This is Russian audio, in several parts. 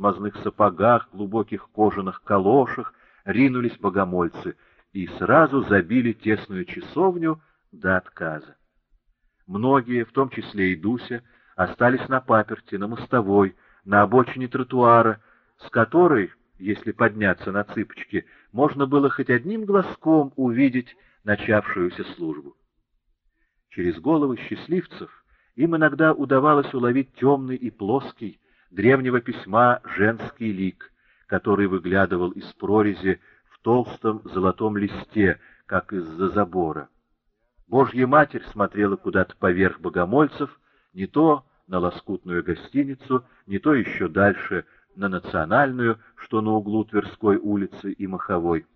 смазных сапогах, глубоких кожаных калошах ринулись богомольцы и сразу забили тесную часовню до отказа. Многие, в том числе и Дуся, остались на паперти, на мостовой, на обочине тротуара, с которой, если подняться на цыпочки, можно было хоть одним глазком увидеть начавшуюся службу. Через головы счастливцев им иногда удавалось уловить темный и плоский, древнего письма женский лик, который выглядывал из прорези в толстом золотом листе, как из-за забора. Божья Матерь смотрела куда-то поверх богомольцев, не то на лоскутную гостиницу, не то еще дальше на национальную, что на углу Тверской улицы и Маховой.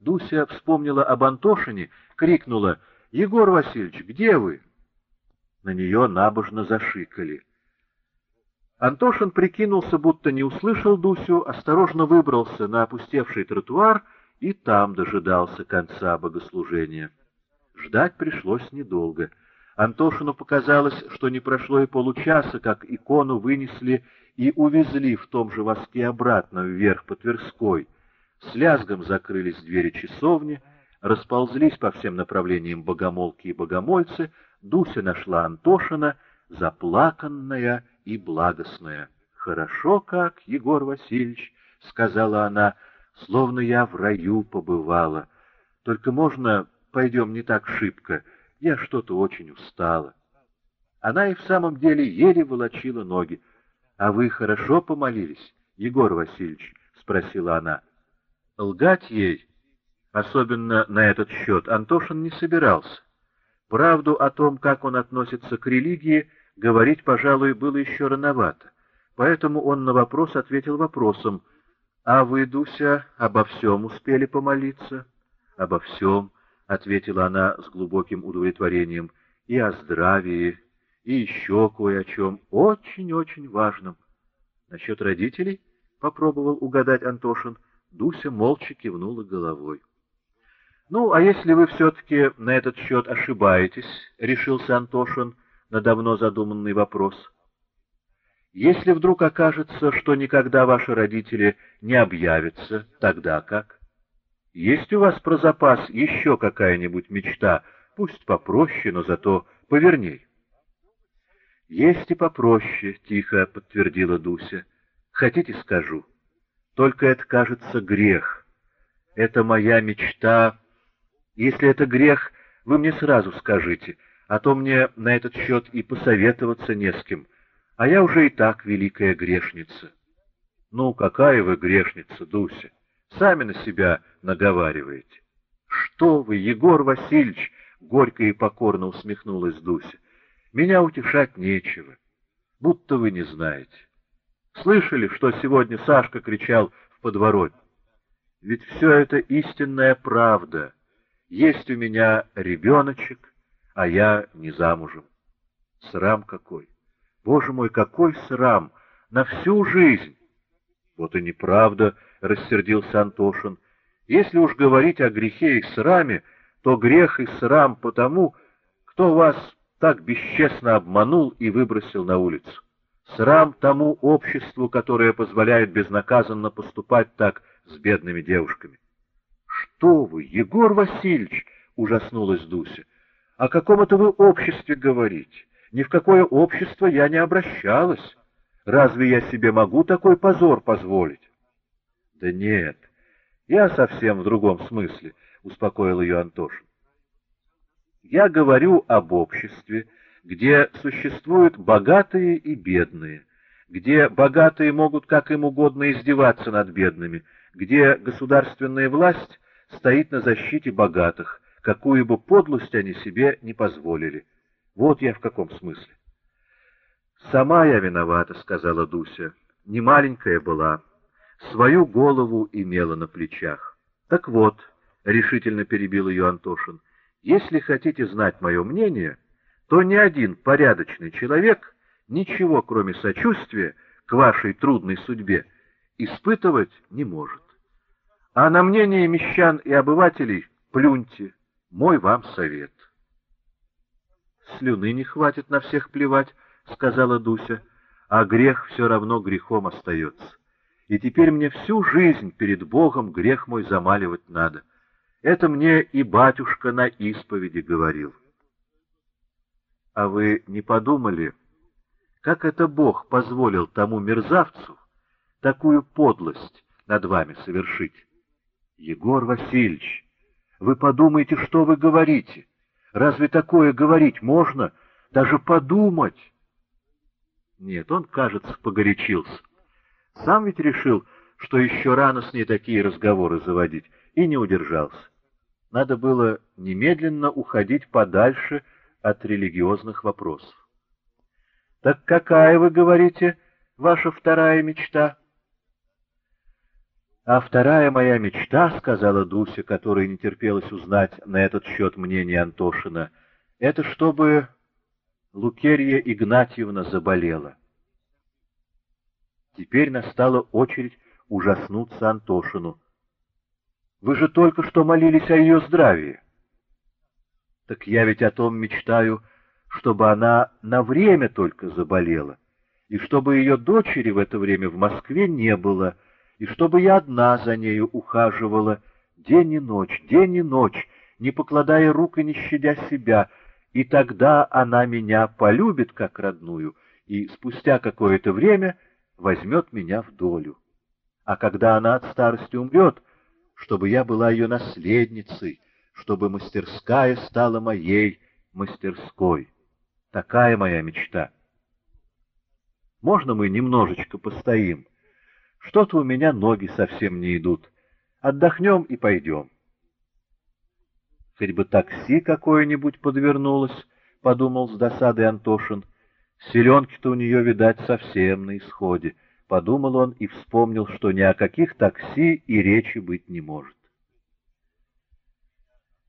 Дуся вспомнила об Антошине, крикнула «Егор Васильевич, где вы?» На нее набожно зашикали. Антошин прикинулся, будто не услышал Дусю, осторожно выбрался на опустевший тротуар и там дожидался конца богослужения. Ждать пришлось недолго. Антошину показалось, что не прошло и получаса, как икону вынесли и увезли в том же воске обратно вверх по Тверской. С лязгом закрылись двери часовни, расползлись по всем направлениям богомолки и богомольцы, Дуся нашла Антошина, заплаканная и благостная. «Хорошо как, Егор Васильевич», — сказала она, — «словно я в раю побывала. Только можно пойдем не так шибко, я что-то очень устала». Она и в самом деле еле волочила ноги. «А вы хорошо помолились, Егор Васильевич?» — спросила она. Лгать ей, особенно на этот счет, Антошин не собирался. Правду о том, как он относится к религии, говорить, пожалуй, было еще рановато. Поэтому он на вопрос ответил вопросом. «А вы, Дуся, обо всем успели помолиться?» «Обо всем», — ответила она с глубоким удовлетворением, — «и о здравии, и еще кое о чем очень-очень важном». «Насчет родителей?» — попробовал угадать Антошин. Дуся молча кивнула головой. «Ну, а если вы все-таки на этот счет ошибаетесь?» — решился Антошин на давно задуманный вопрос. «Если вдруг окажется, что никогда ваши родители не объявятся, тогда как? Есть у вас про запас еще какая-нибудь мечта, пусть попроще, но зато поверней?» «Есть и попроще», — тихо подтвердила Дуся. «Хотите, скажу? Только это, кажется, грех. Это моя мечта если это грех, вы мне сразу скажите, а то мне на этот счет и посоветоваться не с кем, а я уже и так великая грешница. Ну, какая вы грешница, Дуся? Сами на себя наговариваете. Что вы, Егор Васильевич, горько и покорно усмехнулась Дуся. Меня утешать нечего, будто вы не знаете. Слышали, что сегодня Сашка кричал в подворотне? Ведь все это истинная правда — есть у меня ребеночек, а я не замужем. Срам какой! Боже мой, какой срам! На всю жизнь! Вот и неправда, — рассердился Антошин. Если уж говорить о грехе и сраме, то грех и срам потому, кто вас так бесчестно обманул и выбросил на улицу. Срам тому обществу, которое позволяет безнаказанно поступать так с бедными девушками что вы, Егор Васильевич!» — ужаснулась Дуся. «О каком это вы обществе говорите? Ни в какое общество я не обращалась. Разве я себе могу такой позор позволить?» «Да нет, я совсем в другом смысле», — успокоил ее Антошин. «Я говорю об обществе, где существуют богатые и бедные, где богатые могут как им угодно издеваться над бедными, где государственная власть стоит на защите богатых, какую бы подлость они себе не позволили. Вот я в каком смысле. «Сама я виновата», — сказала Дуся. «Не маленькая была. Свою голову имела на плечах». «Так вот», — решительно перебил ее Антошин, — «если хотите знать мое мнение, то ни один порядочный человек ничего, кроме сочувствия к вашей трудной судьбе, испытывать не может. А на мнение мещан и обывателей плюньте, мой вам совет. Слюны не хватит на всех плевать, — сказала Дуся. а грех все равно грехом остается. И теперь мне всю жизнь перед Богом грех мой замаливать надо. Это мне и батюшка на исповеди говорил. А вы не подумали, как это Бог позволил тому мерзавцу такую подлость над вами совершить? Егор Васильевич, вы подумайте, что вы говорите. Разве такое говорить можно? Даже подумать? Нет, он, кажется, погорячился. Сам ведь решил, что еще рано с ней такие разговоры заводить, и не удержался. Надо было немедленно уходить подальше от религиозных вопросов. «Так какая, вы говорите, ваша вторая мечта?» «А вторая моя мечта, — сказала Дуся, которой не терпелось узнать на этот счет мнение Антошина, — это чтобы Лукерья Игнатьевна заболела». Теперь настала очередь ужаснуться Антошину. «Вы же только что молились о ее здравии». «Так я ведь о том мечтаю, чтобы она на время только заболела, и чтобы ее дочери в это время в Москве не было, и чтобы я одна за нею ухаживала день и ночь, день и ночь, не покладая рук и не щадя себя, и тогда она меня полюбит как родную, и спустя какое-то время возьмет меня в долю. А когда она от старости умрет, чтобы я была ее наследницей, чтобы мастерская стала моей мастерской. Такая моя мечта. Можно мы немножечко постоим? Что-то у меня ноги совсем не идут. Отдохнем и пойдем. Хоть бы такси какое-нибудь подвернулось, — подумал с досадой Антошин. Селенки-то у нее, видать, совсем на исходе. Подумал он и вспомнил, что ни о каких такси и речи быть не может.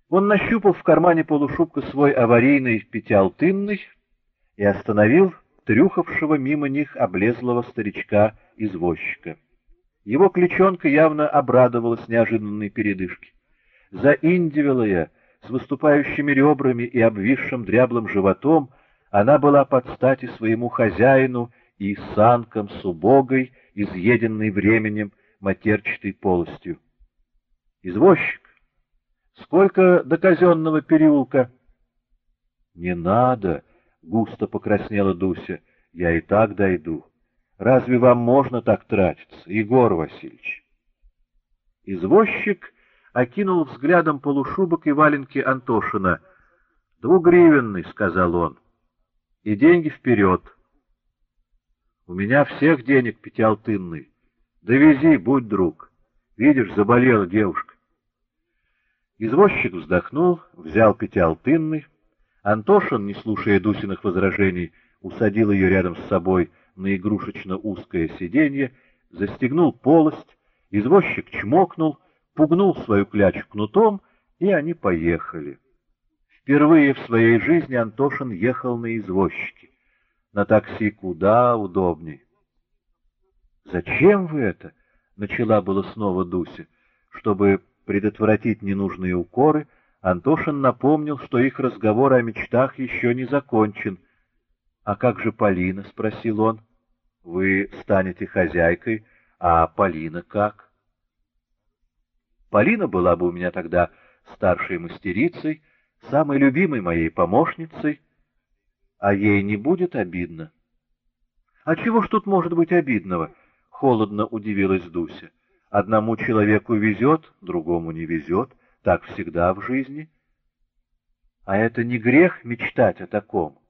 Он нащупал в кармане полушубка свой аварийный пятиалтынный и остановил трюхавшего мимо них облезлого старичка-извозчика. Его кличонка явно обрадовалась неожиданной передышке. Заиндивелая, с выступающими ребрами и обвисшим дряблым животом, она была под стати своему хозяину и санкам с убогой, изъеденной временем матерчатой полостью. «Извозчик, Сколько до казенного переулка? — Не надо, — густо покраснела Дуся, — я и так дойду. Разве вам можно так тратиться, Егор Васильевич? Извозчик окинул взглядом полушубок и валенки Антошина. — Двугривенный, — сказал он, — и деньги вперед. — У меня всех денег пятиалтынный. Довези, будь друг. Видишь, заболела девушка. Извозчик вздохнул, взял пятиалтынный. Антошин, не слушая Дусиных возражений, усадил ее рядом с собой на игрушечно узкое сиденье, застегнул полость, извозчик чмокнул, пугнул свою клячу кнутом, и они поехали. Впервые в своей жизни Антошин ехал на извозчике. На такси куда удобней. «Зачем вы это?» — начала было снова Дуся, чтобы предотвратить ненужные укоры, Антошин напомнил, что их разговор о мечтах еще не закончен. «А как же Полина?» — спросил он. «Вы станете хозяйкой, а Полина как?» Полина была бы у меня тогда старшей мастерицей, самой любимой моей помощницей, а ей не будет обидно. — А чего ж тут может быть обидного? — холодно удивилась Дуся. Одному человеку везет, другому не везет. Так всегда в жизни. А это не грех мечтать о таком.